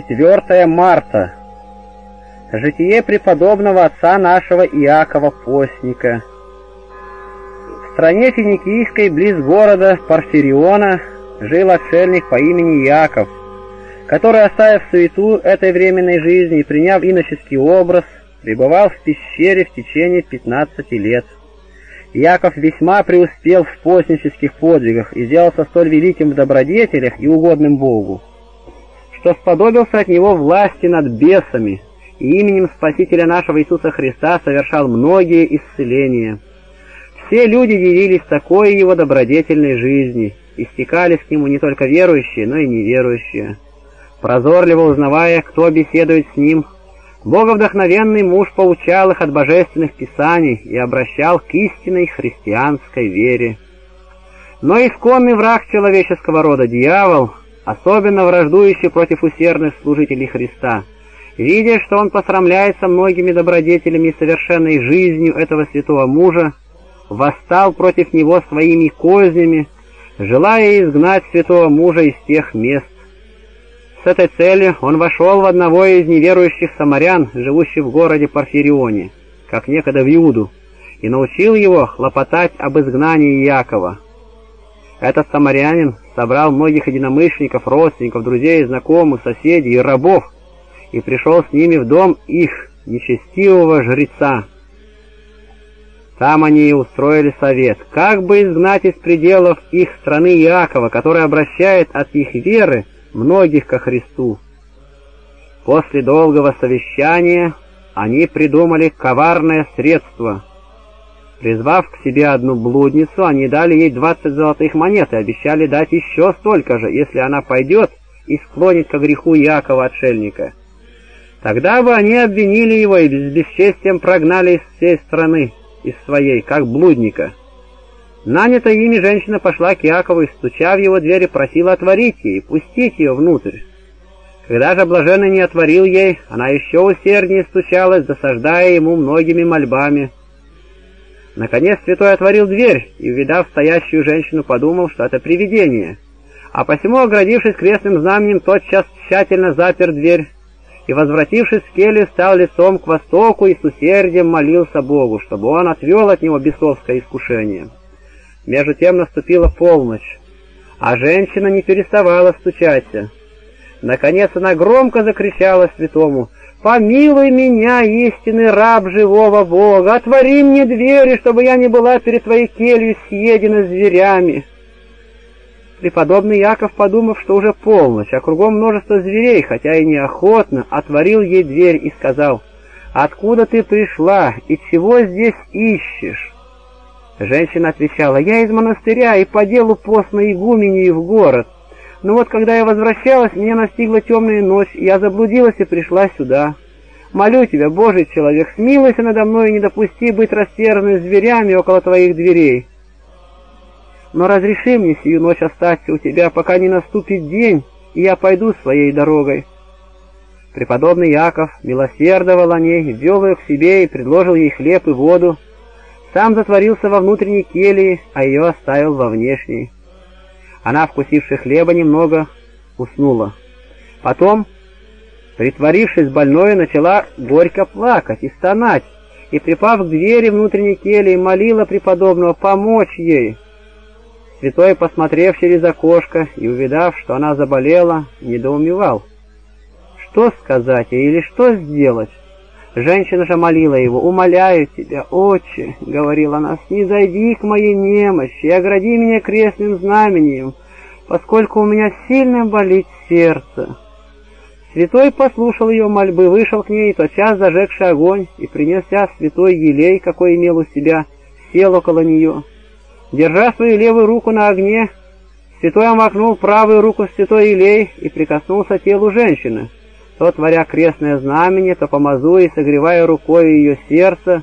4 марта. Житие преподобного отца нашего Иакова Постника. В стране Финикийской, близ города Парфириона, жил отшельник по имени Иаков, который, оставив суету этой временной жизни и приняв иноческий образ, пребывал в пещере в течение 15 лет. Яков весьма преуспел в постнических подвигах и сделался столь великим в добродетелях и угодным Богу, что сподобился от него власти над бесами и именем Спасителя нашего Иисуса Христа совершал многие исцеления. Все люди дивились такой его добродетельной жизни и стекались к нему не только верующие, но и неверующие. Прозорливо узнавая, кто беседует с ним, Боговдохновенный муж поучал их от божественных писаний и обращал к истинной христианской вере. Но исконный враг человеческого рода, дьявол, особенно враждующий против усердных служителей Христа, видя, что он посрамляется многими добродетелями и совершенной жизнью этого святого мужа, восстал против него своими кознями, желая изгнать святого мужа из тех мест, с этой целью он вошел в одного из неверующих самарян, живущих в городе Порфирионе, как некогда в Иуду, и научил его хлопотать об изгнании Якова. Этот самарянин собрал многих единомышленников, родственников, друзей, знакомых, соседей и рабов, и пришел с ними в дом их, нечестивого жреца. Там они и устроили совет, как бы изгнать из пределов их страны Иакова, который обращает от их веры многих ко Христу. После долгого совещания они придумали коварное средство. Призвав к себе одну блудницу, они дали ей двадцать золотых монет и обещали дать еще столько же, если она пойдет и склонит ко греху Якова отшельника. Тогда бы они обвинили его и с бесчестием прогнали из всей страны, из своей, как блудника. Нанятая ими женщина пошла к Якову и, стуча в его двери, просила отворить ей, пустить ее внутрь. Когда же блаженный не отворил ей, она еще усерднее стучалась, досаждая ему многими мольбами. Наконец святой отворил дверь и, увидав стоящую женщину, подумал, что это привидение. А посему, оградившись крестным знаменем, тотчас тщательно запер дверь и, возвратившись в келью, стал лицом к востоку и с усердием молился Богу, чтобы он отвел от него бесовское искушение. Между тем наступила полночь, а женщина не переставала стучаться. Наконец она громко закричала святому, «Помилуй меня, истинный раб живого Бога! Отвори мне двери, чтобы я не была перед твоей келью съедена зверями!» Преподобный Яков, подумав, что уже полночь, а кругом множество зверей, хотя и неохотно, отворил ей дверь и сказал, «Откуда ты пришла и чего здесь ищешь?» Женщина отвечала, «Я из монастыря и по делу постной игумении в город. Но вот когда я возвращалась, меня настигла темная ночь, я заблудилась и пришла сюда. Молю тебя, Божий человек, смилуйся надо мной и не допусти быть растерянной зверями около твоих дверей. Но разреши мне сию ночь остаться у тебя, пока не наступит день, и я пойду своей дорогой». Преподобный Яков милосердовал о ней, ввел ее к себе и предложил ей хлеб и воду, сам затворился во внутренней келье, а ее оставил во внешней. Она, вкусивши хлеба немного, уснула. Потом, притворившись больной, начала горько плакать и стонать, и, припав к двери внутренней кельи, молила преподобного помочь ей. Святой, посмотрев через окошко и увидав, что она заболела, недоумевал. Что сказать ей или что сделать? Женщина же молила его, «Умоляю тебя, отче», — говорила она, — «снизойди к моей немощи и огради меня крестным знамением, поскольку у меня сильно болит сердце». Святой послушал ее мольбы, вышел к ней, тотчас зажегший огонь, и, принеся святой елей, какой имел у себя, сел около нее. Держа свою левую руку на огне, святой омакнул правую руку святой елей и прикоснулся к телу женщины то творя крестное знамение, то помазуя и согревая рукой ее сердце,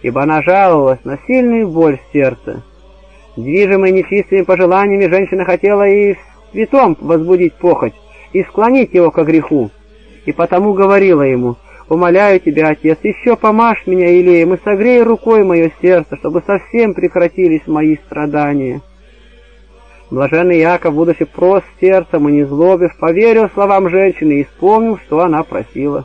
ибо она жаловалась на сильную боль в сердце. Движимой нечистыми пожеланиями женщина хотела и святом возбудить похоть, и склонить его ко греху, и потому говорила ему, «Умоляю тебя, отец, еще помажь меня илеем и согрей рукой мое сердце, чтобы совсем прекратились мои страдания». Блаженный Яков, будучи прост сердцем и не злобив, поверил словам женщины и исполнил, что она просила.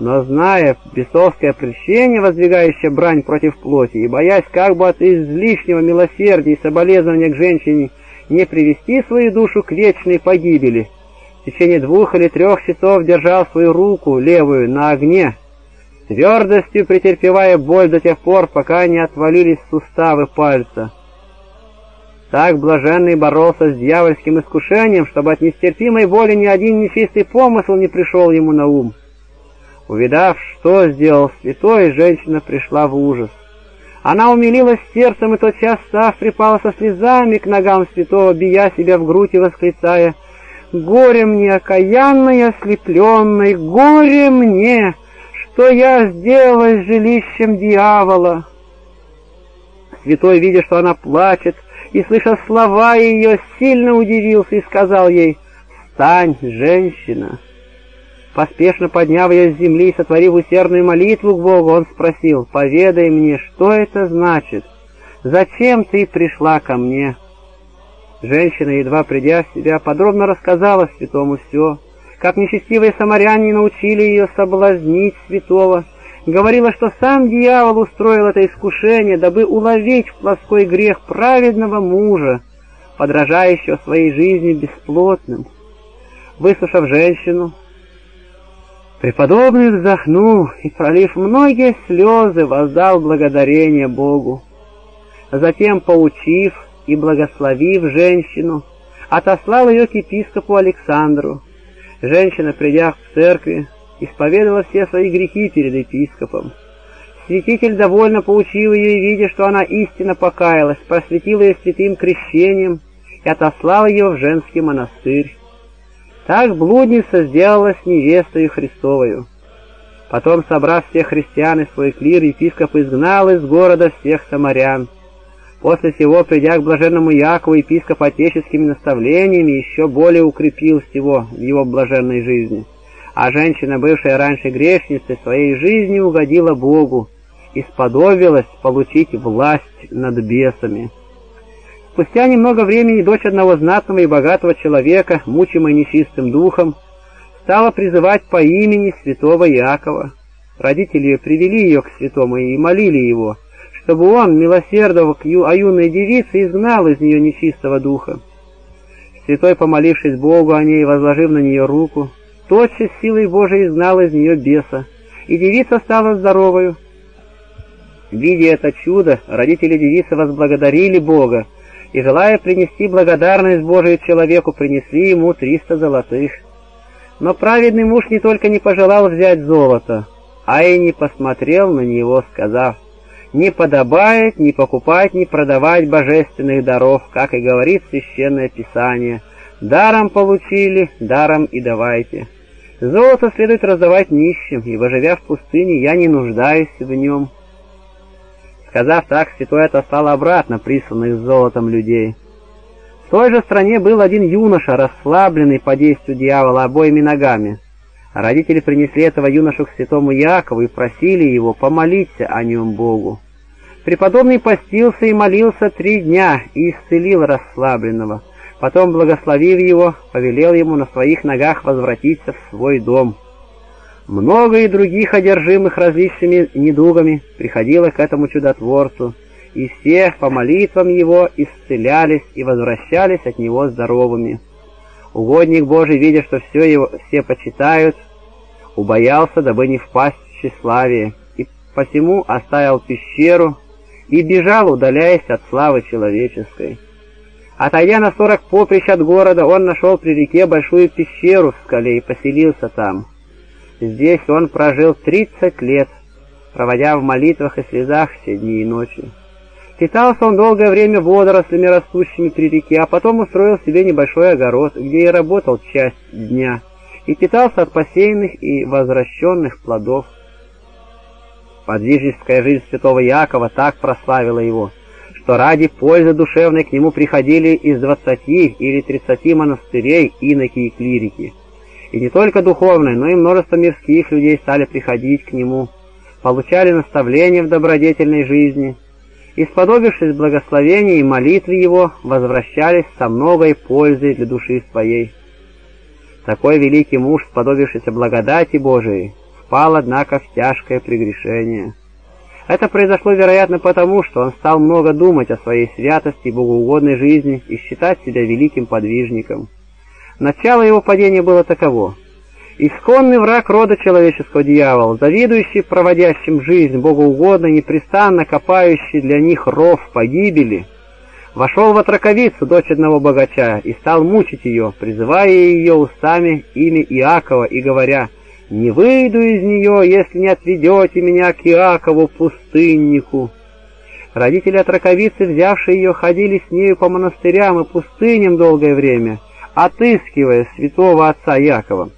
Но зная бесовское прещение, воздвигающее брань против плоти, и боясь как бы от излишнего милосердия и соболезнования к женщине не привести свою душу к вечной погибели, в течение двух или трех часов держал свою руку левую на огне, твердостью претерпевая боль до тех пор, пока не отвалились суставы пальца. Так блаженный боролся с дьявольским искушением, чтобы от нестерпимой боли ни один нечистый помысл не пришел ему на ум. Увидав, что сделал святой, женщина пришла в ужас. Она умилилась сердцем и тотчас став припала со слезами к ногам святого, бия себя в грудь и восклицая «Горе мне, окаянной ослепленной, горе мне, что я сделала жилищем дьявола!» Святой, видя, что она плачет, и, слыша слова ее, сильно удивился и сказал ей «Встань, женщина!» Поспешно подняв ее с земли и сотворив усердную молитву к Богу, он спросил, «Поведай мне, что это значит? Зачем ты пришла ко мне?» Женщина, едва придя в себя, подробно рассказала святому все, как нечестивые самаряне научили ее соблазнить святого, говорила, что сам дьявол устроил это искушение, дабы уловить в плоской грех праведного мужа, подражающего своей жизни бесплотным. Выслушав женщину, Преподобный вздохнул и, пролив многие слезы, воздал благодарение Богу. Затем, поучив и благословив женщину, отослал ее к епископу Александру. Женщина, придя в церкви, исповедовала все свои грехи перед епископом. Святитель довольно поучил ее и, видя, что она истинно покаялась, просветил ее святым крещением и отослал ее в женский монастырь. Так блудница сделалась невестою Христовою. Потом, собрав всех христиан и свой клир, епископ изгнал из города всех самарян. После всего, придя к блаженному Якову, епископ отеческими наставлениями еще более укрепил всего в его блаженной жизни. А женщина, бывшая раньше грешницей, своей жизнью угодила Богу и сподобилась получить власть над бесами. Спустя немного времени дочь одного знатного и богатого человека, мучимая нечистым духом, стала призывать по имени святого Иакова. Родители привели ее к святому и молили его, чтобы он, милосердов к ю, о юной девице, изгнал из нее нечистого духа. Святой, помолившись Богу о ней, возложив на нее руку, тотчас силой Божией изгнал из нее беса, и девица стала здоровою. Видя это чудо, родители девицы возблагодарили Бога, и, желая принести благодарность Божию человеку, принесли ему триста золотых. Но праведный муж не только не пожелал взять золото, а и не посмотрел на него, сказав, «Не подобает ни покупать, ни продавать божественных даров, как и говорит Священное Писание. Даром получили, даром и давайте. Золото следует раздавать нищим, ибо, живя в пустыне, я не нуждаюсь в нем». Сказав так, святой отослал обратно присланных золотом людей. В той же стране был один юноша, расслабленный по действию дьявола обоими ногами. Родители принесли этого юношу к святому Якову и просили его помолиться о нем Богу. Преподобный постился и молился три дня и исцелил расслабленного. Потом, благословив его, повелел ему на своих ногах возвратиться в свой дом. Много и других одержимых различными недугами приходило к этому чудотворцу, и все по молитвам его исцелялись и возвращались от него здоровыми. Угодник Божий, видя, что все его все почитают, убоялся, дабы не впасть в тщеславие, и посему оставил пещеру и бежал, удаляясь от славы человеческой. Отойдя на сорок поприщ от города, он нашел при реке большую пещеру в скале и поселился там. Здесь он прожил тридцать лет, проводя в молитвах и слезах все дни и ночи. Питался он долгое время водорослями, растущими при реке, а потом устроил себе небольшой огород, где и работал часть дня, и питался от посеянных и возвращенных плодов. Подвижническая жизнь святого Якова так прославила его, что ради пользы душевной к нему приходили из двадцати или тридцати монастырей иноки и клирики. И не только духовные, но и множество мирских людей стали приходить к нему, получали наставления в добродетельной жизни и, сподобившись благословения и молитвы его, возвращались со многой пользой для души своей. Такой великий муж, сподобившийся благодати Божией, впал, однако, в тяжкое прегрешение. Это произошло, вероятно, потому, что он стал много думать о своей святости и богоугодной жизни и считать себя великим подвижником. Начало его падения было таково. Исконный враг рода человеческого дьявол, завидующий проводящим жизнь богоугодно, непрестанно копающий для них ров погибели, вошел в отраковицу, дочь одного богача, и стал мучить ее, призывая ее устами имя Иакова и говоря, «Не выйду из нее, если не отведете меня к Иакову, пустыннику». Родители отраковицы, взявшие ее, ходили с нею по монастырям и пустыням долгое время, отыскивая святого отца Якова.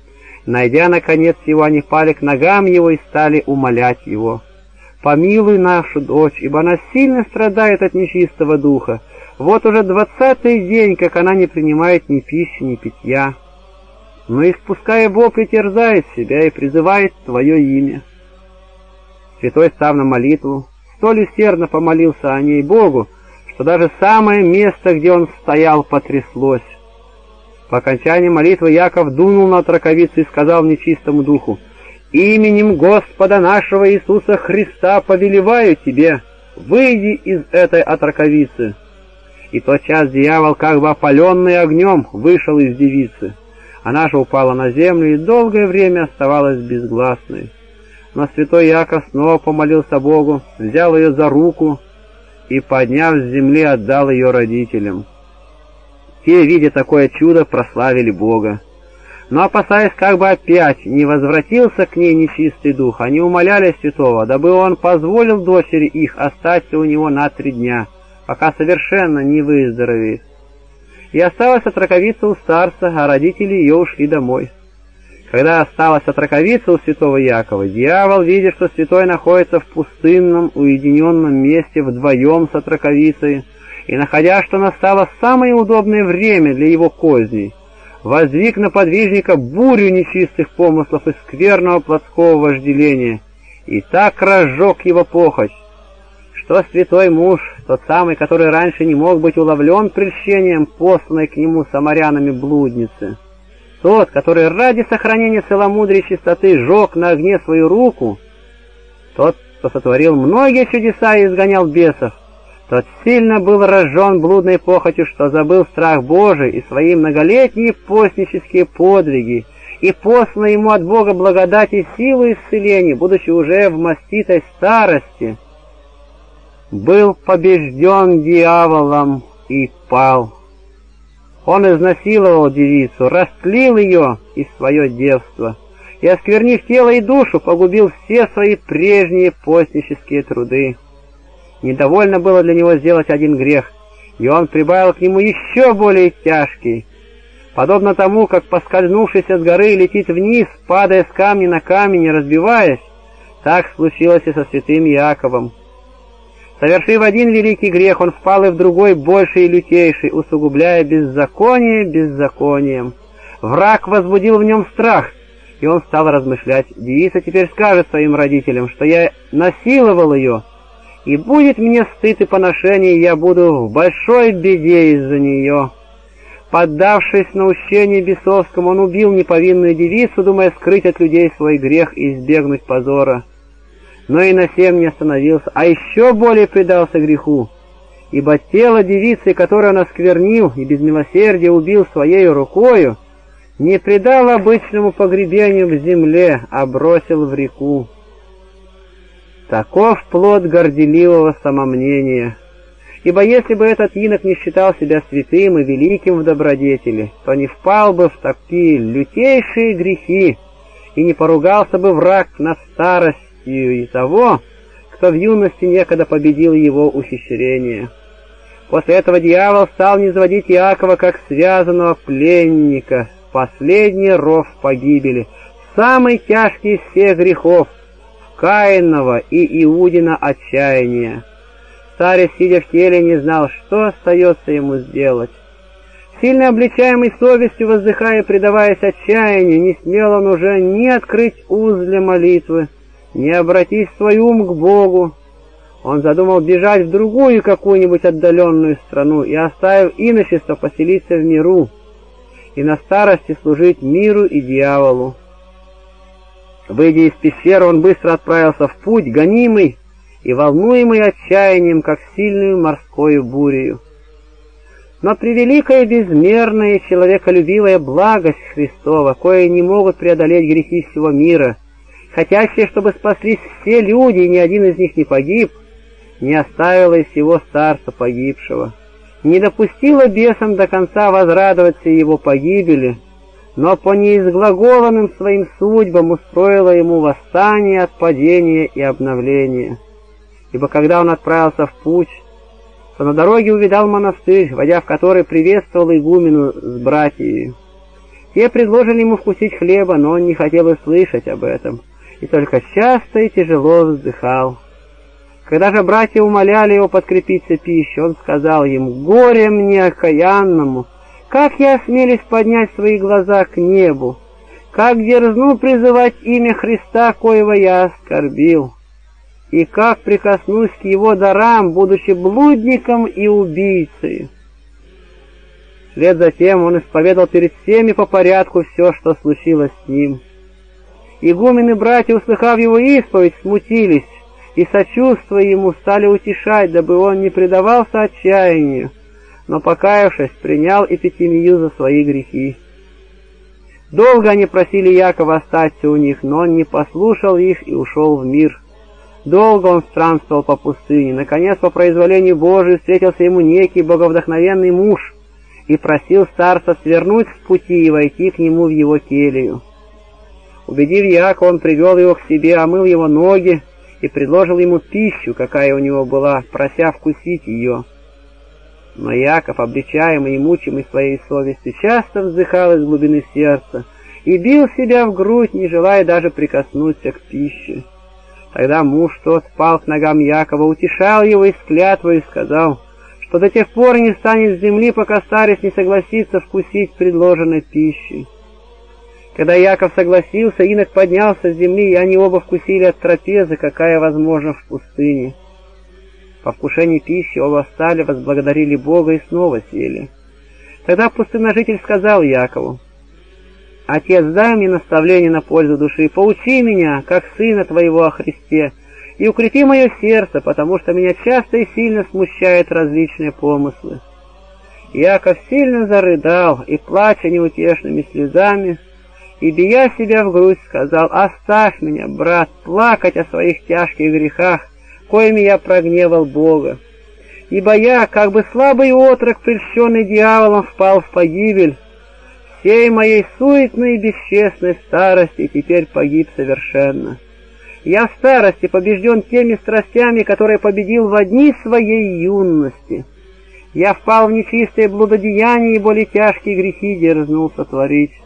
Найдя, наконец, его, они пали к ногам его и стали умолять его. «Помилуй нашу дочь, ибо она сильно страдает от нечистого духа. Вот уже двадцатый день, как она не принимает ни пищи, ни питья. Но, испуская вопли, терзает себя и призывает Твое имя». Святой, став на молитву, столь усердно помолился о ней Богу, что даже самое место, где он стоял, потряслось. По окончании молитвы Яков дунул на траковицу и сказал нечистому духу, «Именем Господа нашего Иисуса Христа повелеваю тебе, выйди из этой отраковицы». И тот час дьявол, как бы опаленный огнем, вышел из девицы. Она же упала на землю и долгое время оставалась безгласной. Но святой Яков снова помолился Богу, взял ее за руку и, подняв с земли, отдал ее родителям. Те, видя такое чудо, прославили Бога. Но, опасаясь, как бы опять не возвратился к ней нечистый дух, они умоляли святого, дабы он позволил дочери их остаться у него на три дня, пока совершенно не выздоровеет. И осталась отраковица у старца, а родители ее ушли домой. Когда осталась отраковица у святого Якова, дьявол, видя, что святой находится в пустынном, уединенном месте вдвоем с отраковицей, и, находя, что настало самое удобное время для его козней, воздвиг на подвижника бурю нечистых помыслов и скверного плотского вожделения, и так разжег его похоть, что святой муж, тот самый, который раньше не мог быть уловлен прельщением, посланной к нему самарянами блудницы, тот, который ради сохранения целомудрия и чистоты жег на огне свою руку, тот, кто сотворил многие чудеса и изгонял бесов, тот сильно был разжен блудной похотью, что забыл страх Божий и свои многолетние постнические подвиги, и послано ему от Бога благодать и силу исцеления, будучи уже в маститой старости, был побежден дьяволом и пал. Он изнасиловал девицу, растлил ее и свое девство, и, осквернив тело и душу, погубил все свои прежние постнические труды. Недовольно было для него сделать один грех, и он прибавил к нему еще более тяжкий. Подобно тому, как поскользнувшийся с горы летит вниз, падая с камня на камень и разбиваясь, так случилось и со святым Иаковом. Совершив один великий грех, он впал и в другой, больший и лютейший, усугубляя беззаконие беззаконием. Враг возбудил в нем страх, и он стал размышлять. Девица теперь скажет своим родителям, что я насиловал ее, и будет мне стыд и поношение, я буду в большой беде из-за нее». Поддавшись наущению бесовскому, он убил неповинную девицу, думая скрыть от людей свой грех и избегнуть позора. Но и на всем не остановился, а еще более предался греху, ибо тело девицы, которое он осквернил и без милосердия убил своей рукою, не предал обычному погребению в земле, а бросил в реку. Таков плод горделивого самомнения. Ибо если бы этот инок не считал себя святым и великим в добродетели, то не впал бы в такие лютейшие грехи и не поругался бы враг над старостью и того, кто в юности некогда победил его ухищрение. После этого дьявол стал низводить Иакова как связанного пленника, последний ров погибели, самый тяжкий из всех грехов — Каинова и Иудина отчаяния. Старец, сидя в теле, не знал, что остается ему сделать. Сильно обличаемый совестью, воздыхая, предаваясь отчаянию, не смел он уже ни открыть уз для молитвы, ни обратить свой ум к Богу. Он задумал бежать в другую какую-нибудь отдаленную страну и, оставив иночество, поселиться в миру и на старости служить миру и дьяволу. Выйдя из пещеры, он быстро отправился в путь, гонимый и волнуемый отчаянием, как сильную морскую бурею. Но превеликая безмерная человеколюбивая благость Христова, кое не могут преодолеть грехи всего мира, хотящие, чтобы спаслись все люди, и ни один из них не погиб, не оставила из всего старца погибшего, не допустила бесам до конца возрадоваться его погибели, но по неизглаголанным своим судьбам устроила ему восстание от падения и обновления. Ибо когда он отправился в путь, то на дороге увидал монастырь, войдя в который приветствовал игумену с братьями. Те предложили ему вкусить хлеба, но он не хотел и слышать об этом, и только часто и тяжело вздыхал. Когда же братья умоляли его подкрепиться пищей, он сказал им, «Горе мне окаянному! Как я осмелюсь поднять свои глаза к небу? Как дерзну призывать имя Христа, коего я оскорбил? И как прикоснусь к его дарам, будучи блудником и убийцей?» Вслед за он исповедал перед всеми по порядку все, что случилось с ним. Игумены братья, услыхав его исповедь, смутились, и, сочувствуя ему, стали утешать, дабы он не предавался отчаянию, но, покаявшись, принял эпитемию за свои грехи. Долго они просили Якова остаться у них, но он не послушал их и ушел в мир. Долго он странствовал по пустыне. Наконец, по произволению Божию, встретился ему некий боговдохновенный муж и просил старца свернуть с пути и войти к нему в его келью. Убедив Якова, он привел его к себе, омыл его ноги, и предложил ему пищу, какая у него была, прося вкусить ее. Но Яков, обличаемый и мучимый своей совестью, часто вздыхал из глубины сердца и бил себя в грудь, не желая даже прикоснуться к пище. Тогда муж тот спал к ногам Якова, утешал его и склятвой и сказал, что до тех пор не встанет с земли, пока старец не согласится вкусить предложенной пищи. Когда Яков согласился, инок поднялся с земли, и они оба вкусили от трапезы, какая возможна в пустыне. По вкушении пищи оба встали, возблагодарили Бога и снова сели. Тогда пустынножитель сказал Якову, «Отец, дай мне наставление на пользу души, поучи меня, как сына твоего о Христе, и укрепи мое сердце, потому что меня часто и сильно смущают различные помыслы». Яков сильно зарыдал и, плача неутешными слезами, и, бия себя в грудь, сказал, «Оставь меня, брат, плакать о своих тяжких грехах, коими я прогневал Бога. Ибо я, как бы слабый отрок, прельщенный дьяволом, впал в погибель, всей моей суетной и бесчестной старости теперь погиб совершенно. Я в старости побежден теми страстями, которые победил в одни своей юности. Я впал в нечистое блудодеяние и более тяжкие грехи дерзнул сотворить.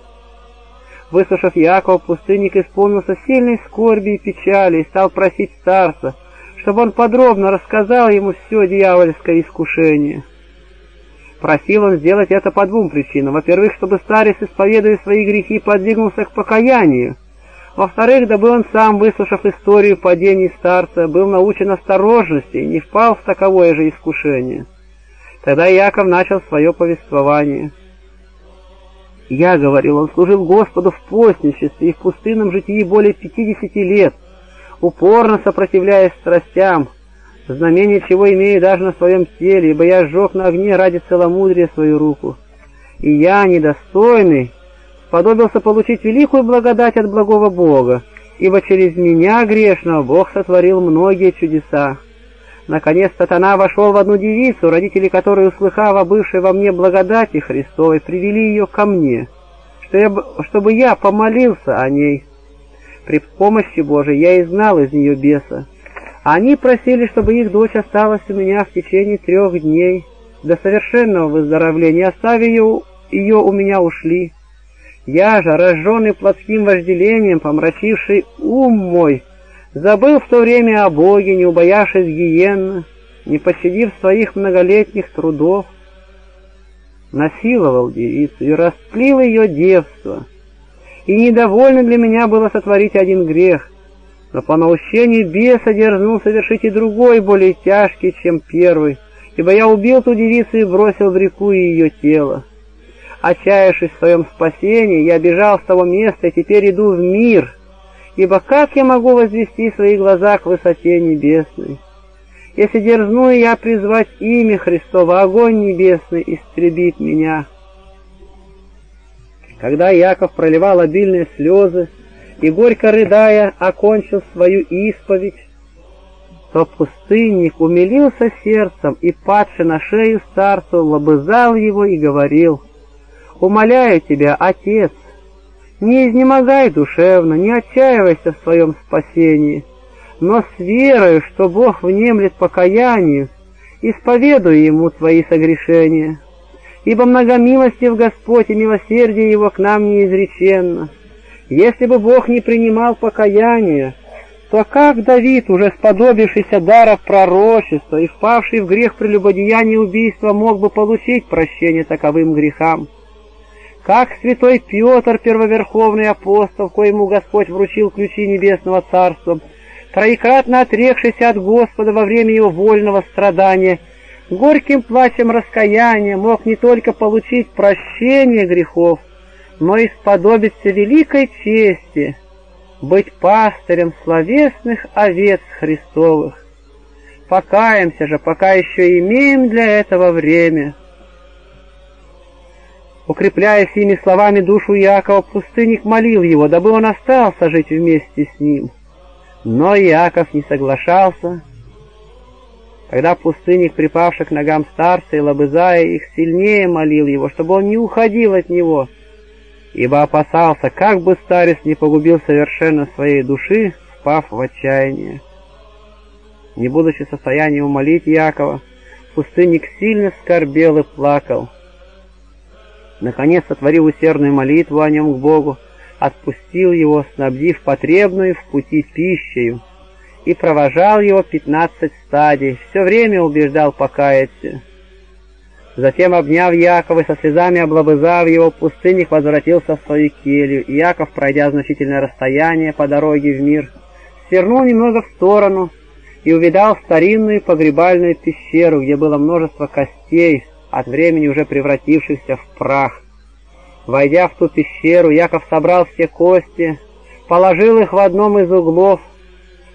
Выслушав Якова, пустынник исполнился сильной скорби и печали и стал просить старца, чтобы он подробно рассказал ему все дьявольское искушение. Просил он сделать это по двум причинам. Во-первых, чтобы старец, исповедуя свои грехи, подвигнулся к покаянию. Во-вторых, дабы он сам, выслушав историю падений старца, был научен осторожности и не впал в таковое же искушение. Тогда Яков начал свое повествование — я, говорил, он служил Господу в постничестве и в пустынном житии более пятидесяти лет, упорно сопротивляясь страстям, знамение чего имею даже на своем теле, ибо я сжег на огне ради целомудрия свою руку. И я, недостойный, сподобился получить великую благодать от благого Бога, ибо через меня, грешного, Бог сотворил многие чудеса. Наконец сатана вошел в одну девицу, родители которой, услыхав о бывшей во мне благодати Христовой, привели ее ко мне, чтобы я помолился о ней. При помощи Божией я изгнал из нее беса. Они просили, чтобы их дочь осталась у меня в течение трех дней до совершенного выздоровления, оставив ее, ее у меня ушли. Я же, рожженный плотским вожделением, помрачивший ум мой, Забыл в то время о Боге, не убоявшись гиенны, не пощадив своих многолетних трудов, насиловал девицу и растлил ее девство. И недовольно для меня было сотворить один грех, но по наущению беса дерзнул совершить и другой, более тяжкий, чем первый, ибо я убил ту девицу и бросил в реку ее тело. Отчаявшись в своем спасении, я бежал с того места и теперь иду в мир, ибо как я могу возвести свои глаза к высоте небесной? Если дерзну я призвать имя Христово, огонь небесный истребит меня. Когда Яков проливал обильные слезы и, горько рыдая, окончил свою исповедь, то пустынник умилился сердцем и, падший на шею старцу, лобызал его и говорил, «Умоляю тебя, отец, не изнемогай душевно, не отчаивайся в своем спасении, но с верою, что Бог внемлет покаянию, исповедуй Ему твои согрешения, ибо многомилостив Господь и милосердие Его к нам неизреченно. Если бы Бог не принимал покаяния, то как Давид, уже сподобившийся даров пророчества и впавший в грех прелюбодеяния убийства, мог бы получить прощение таковым грехам? Как святой Петр, первоверховный апостол, коему Господь вручил ключи небесного царства, троекратно отрекшийся от Господа во время его вольного страдания, горьким плачем раскаяния мог не только получить прощение грехов, но и сподобиться великой чести быть пастырем словесных овец Христовых. Покаемся же, пока еще имеем для этого время. Укрепляя сими словами душу Якова, пустынник молил его, дабы он остался жить вместе с ним. Но Яков не соглашался. Когда пустынник, припавший к ногам старца и лобызая их, сильнее молил его, чтобы он не уходил от него, ибо опасался, как бы старец не погубил совершенно своей души, впав в отчаяние. Не будучи в состоянии умолить Якова, пустынник сильно скорбел и плакал. Наконец, сотворив усердную молитву о нем к Богу, отпустил его, снабдив потребную в пути пищею, и провожал его пятнадцать стадий, все время убеждал покаяться. Затем, обняв Якова и со слезами облобызав его, пустынник возвратился в свою келью, и Яков, пройдя значительное расстояние по дороге в мир, свернул немного в сторону и увидал старинную погребальную пещеру, где было множество костей, от времени уже превратившихся в прах. Войдя в ту пещеру, Яков собрал все кости, положил их в одном из углов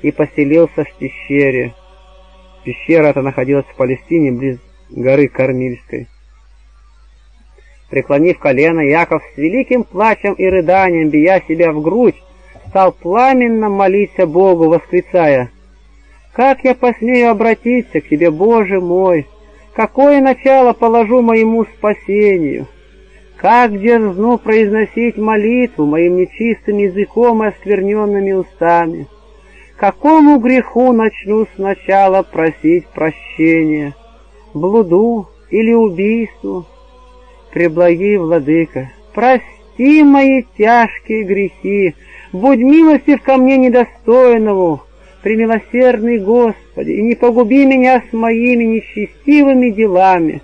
и поселился в пещере. Пещера эта находилась в Палестине, близ горы Кормильской. Преклонив колено, Яков с великим плачем и рыданием, бия себя в грудь, стал пламенно молиться Богу, восклицая, «Как я посмею обратиться к Тебе, Боже мой!» Какое начало положу моему спасению? Как дерзну произносить молитву моим нечистым языком и оскверненными устами? Какому греху начну сначала просить прощения? Блуду или убийству? Преблаги, Владыка, прости мои тяжкие грехи, будь милостив ко мне недостойному, премилосердный Господи, и не погуби меня с моими нечестивыми делами,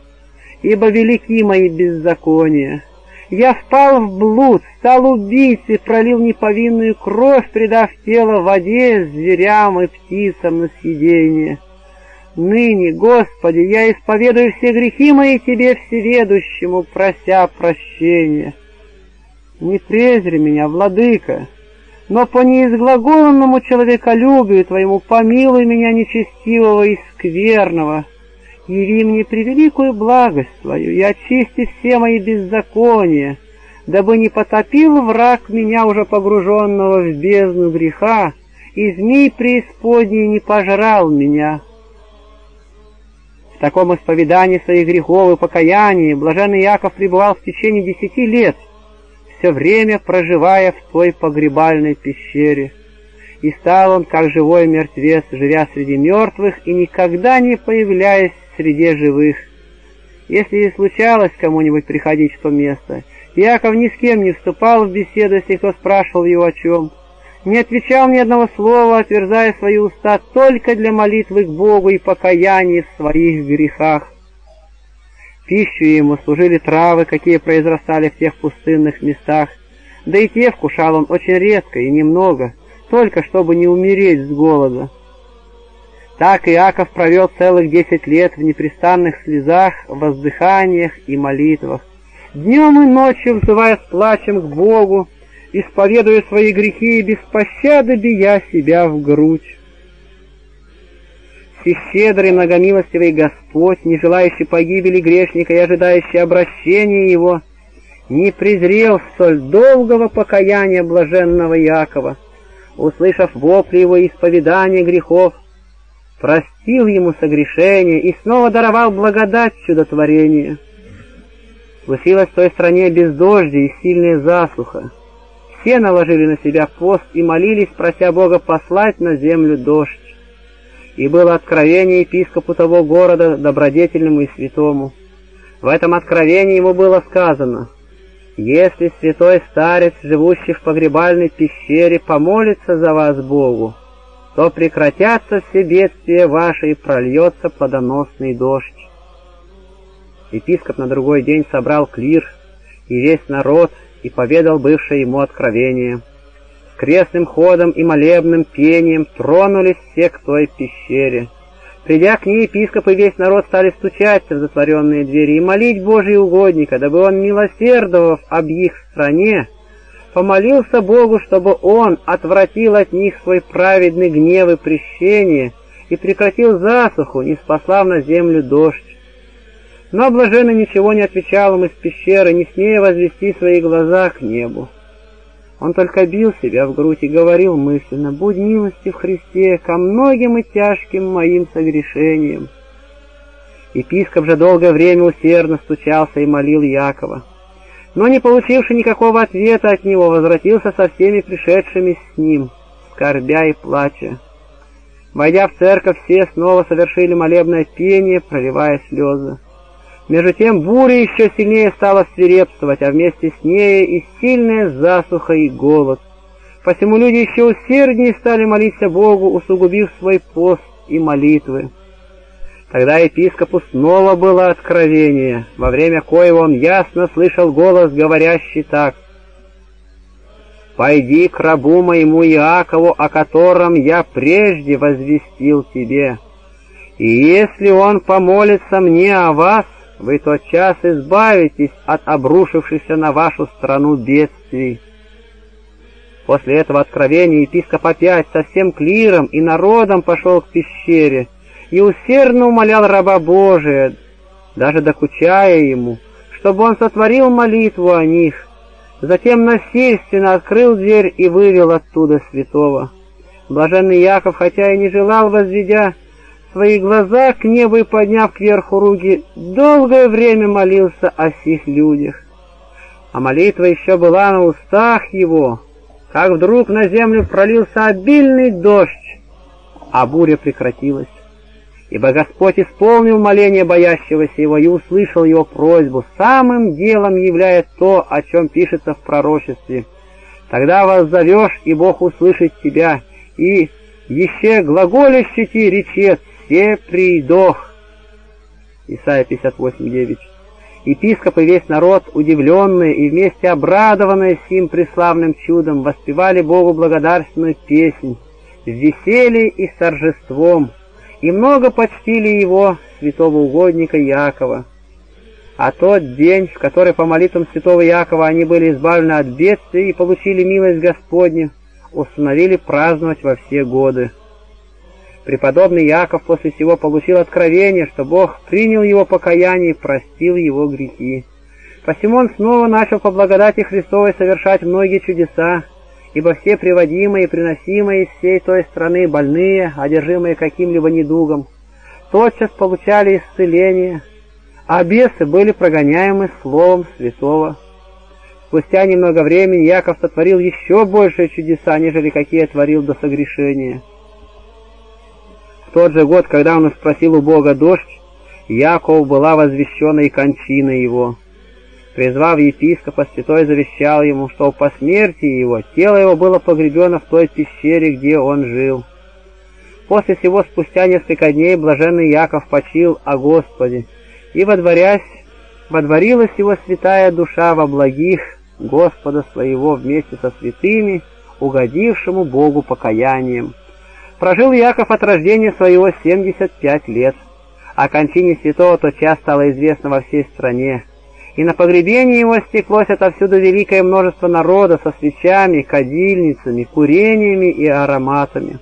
ибо велики мои беззакония. Я впал в блуд, стал убийцей, пролил неповинную кровь, предав тело воде, зверям и птицам на съедение. Ныне, Господи, я исповедую все грехи мои Тебе всеведущему, прося прощения. Не презри меня, Владыка, но по неизглаголенному человеколюбию Твоему помилуй меня нечестивого и скверного, яви мне превеликую благость Твою и очисти все мои беззакония, дабы не потопил враг меня, уже погруженного в бездну греха, и змей преисподней не пожрал меня». В таком исповедании своих грехов и покаянии блаженный Яков пребывал в течение десяти лет — все время проживая в той погребальной пещере. И стал он, как живой мертвец, живя среди мертвых и никогда не появляясь среди живых. Если и случалось кому-нибудь приходить в то место, Яков ни с кем не вступал в беседу, если кто спрашивал его о чем, не отвечал ни одного слова, отверзая свои уста только для молитвы к Богу и покаяния в своих грехах. Пищу ему служили травы, какие произрастали в тех пустынных местах, да и те вкушал он очень редко и немного, только, чтобы не умереть с голода. Так Иаков провел целых десять лет в непрестанных слезах, воздыханиях и молитвах, днем и ночью взывая с плачем к Богу, исповедуя свои грехи и без пощады бия себя в грудь. Всещедрый многомилостивый Господь, не желающий погибели грешника и ожидающий обращения его, не презрел столь долгого покаяния блаженного Якова, услышав вопли его исповедания грехов, простил ему согрешение и снова даровал благодать чудотворения. Случилось в той стране бездождие и сильная засуха. Все наложили на себя пост и молились, прося Бога послать на землю дождь. И было откровение епископу того города, добродетельному и святому. В этом откровении ему было сказано, «Если святой старец, живущий в погребальной пещере, помолится за вас Богу, то прекратятся все бедствия ваши и прольется плодоносный дождь. Епископ на другой день собрал клир и весь народ и поведал бывшее ему откровение. Крестным ходом и молебным пением тронулись все к той пещере. Придя к ней, епископ и весь народ стали стучаться в затворенные двери и молить Божий угодника, дабы он, милосердовав об их стране, помолился Богу, чтобы Он отвратил от них свой праведный гнев и прещение и прекратил засуху, не спаслав на землю дождь. Но блаженный ничего не отвечал им из пещеры, не смея возвести свои глаза к небу. Он только бил себя в грудь и говорил мысленно, «Будь милости в Христе ко многим и тяжким моим согрешениям». Епископ же долгое время усердно стучался и молил Якова но, не получивши никакого ответа от него, возвратился со всеми пришедшими с ним, скорбя и плача. Войдя в церковь, все снова совершили молебное пение, проливая слезы. Между тем буря еще сильнее стала свирепствовать, а вместе с ней и сильная засуха и голод. Посему люди еще усерднее стали молиться Богу, усугубив свой пост и молитвы. Тогда епископу снова было откровение, во время коего он ясно слышал голос, говорящий так. «Пойди к рабу моему Иакову, о котором я прежде возвестил тебе, и если он помолится мне о вас, вы тотчас избавитесь от обрушившихся на вашу страну бедствий». После этого откровения епископ опять со всем клиром и народом пошел к пещере, и усердно умолял раба Божия, даже докучая ему, чтобы он сотворил молитву о них. Затем насильственно открыл дверь и вывел оттуда святого. Блаженный Яков, хотя и не желал, возведя свои глаза к небу и подняв кверху руки, долгое время молился о сих людях. А молитва еще была на устах его, как вдруг на землю пролился обильный дождь, а буря прекратилась. Ибо Господь исполнил моление боящегося Его и услышал его просьбу, самым делом являя то, о чем пишется в пророчестве. Тогда вас зовешь, и Бог услышит тебя, и еще глаголющий речет «Все придох». Исайя 58.9 Епископ и весь народ, удивленные и вместе обрадованные сим преславным чудом, воспевали Богу благодарственную песнь с весельем и с торжеством, и много почтили его, святого угодника Якова. А тот день, в который по молитвам святого Якова они были избавлены от бедствий и получили милость Господню, установили праздновать во все годы. Преподобный Яков после всего получил откровение, что Бог принял его покаяние и простил его грехи. Посему он снова начал по благодати Христовой совершать многие чудеса, ибо все приводимые и приносимые из всей той страны больные, одержимые каким-либо недугом, тотчас получали исцеление, а бесы были прогоняемы словом святого. Спустя немного времени Яков сотворил еще большие чудеса, нежели какие творил до согрешения. Тот же год, когда он спросил у Бога дождь, Якову была возвещена и кончина его. Призвав епископа, святой завещал ему, что по смерти его тело его было погребено в той пещере, где он жил. После всего, спустя несколько дней, блаженный Яков почил о Господе, и, водворясь, водворилась его святая душа во благих Господа своего вместе со святыми, угодившему Богу покаянием. Прожил Яков от рождения своего 75 лет. О кончине святого тотчас стало известно во всей стране, и на погребение его стеклось отовсюду великое множество народа со свечами, кадильницами, курениями и ароматами.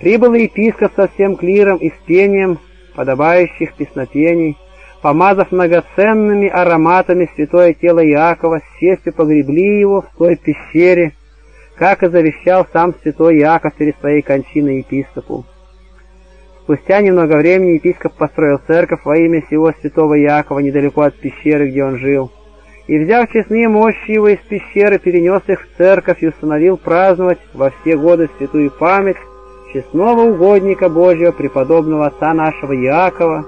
Прибыл епископ со всем клиром и с пением подобающих песнопений, помазав многоценными ароматами святое тело Иакова, с честью погребли его в той пещере, как и завещал сам святой Иаков перед своей кончиной епископу. Спустя немного времени епископ построил церковь во имя всего святого Иакова недалеко от пещеры, где он жил, и, взяв честные мощи его из пещеры, перенес их в церковь и установил праздновать во все годы святую память честного угодника Божьего, преподобного отца нашего Иакова,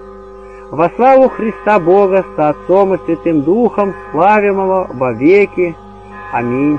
во славу Христа Бога со Отцом и Святым Духом, славимого во веки. Аминь.